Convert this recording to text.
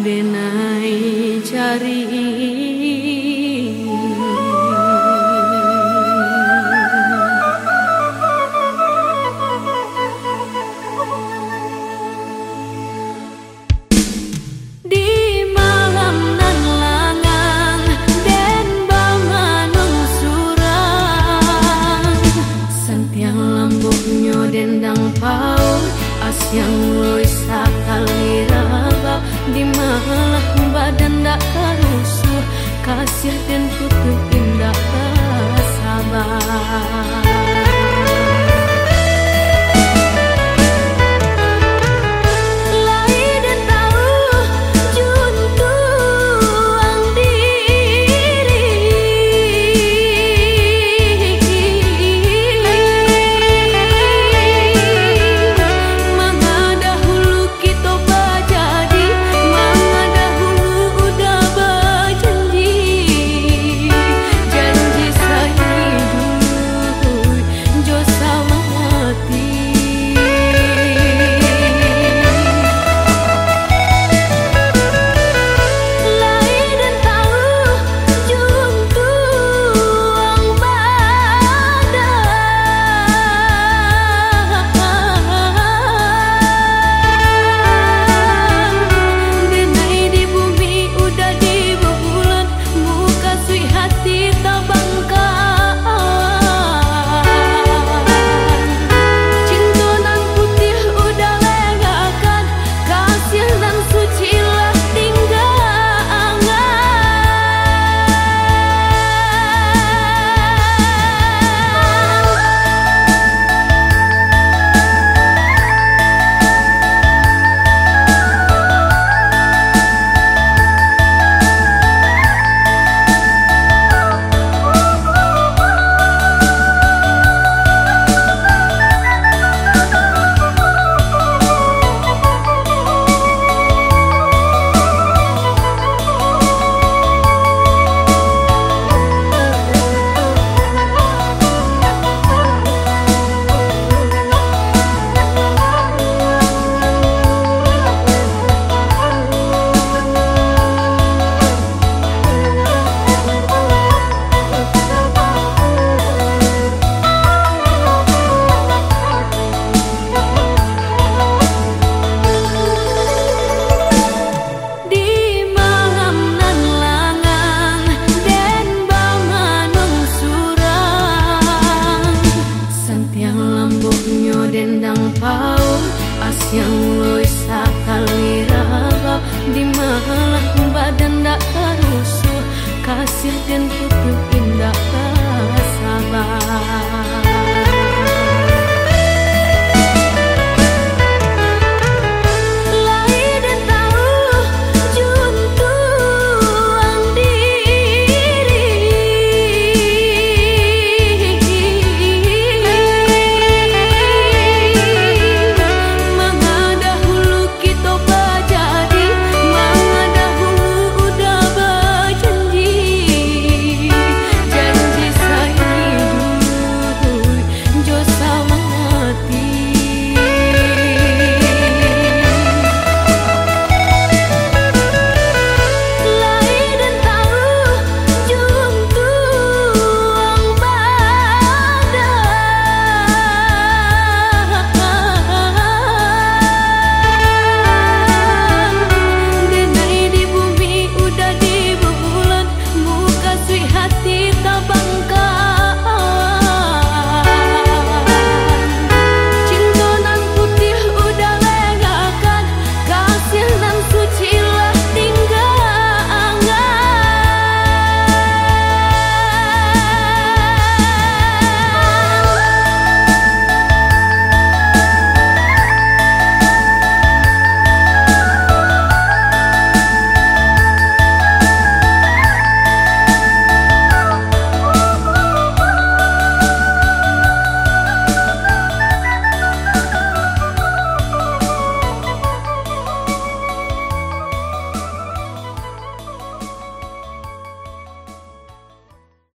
Adenai cari paut asyang loy sakali raba. Di malah badan dak karusuh kasih dan putu indah yang sakali raba di malah badan dak karusuh kasih dan putu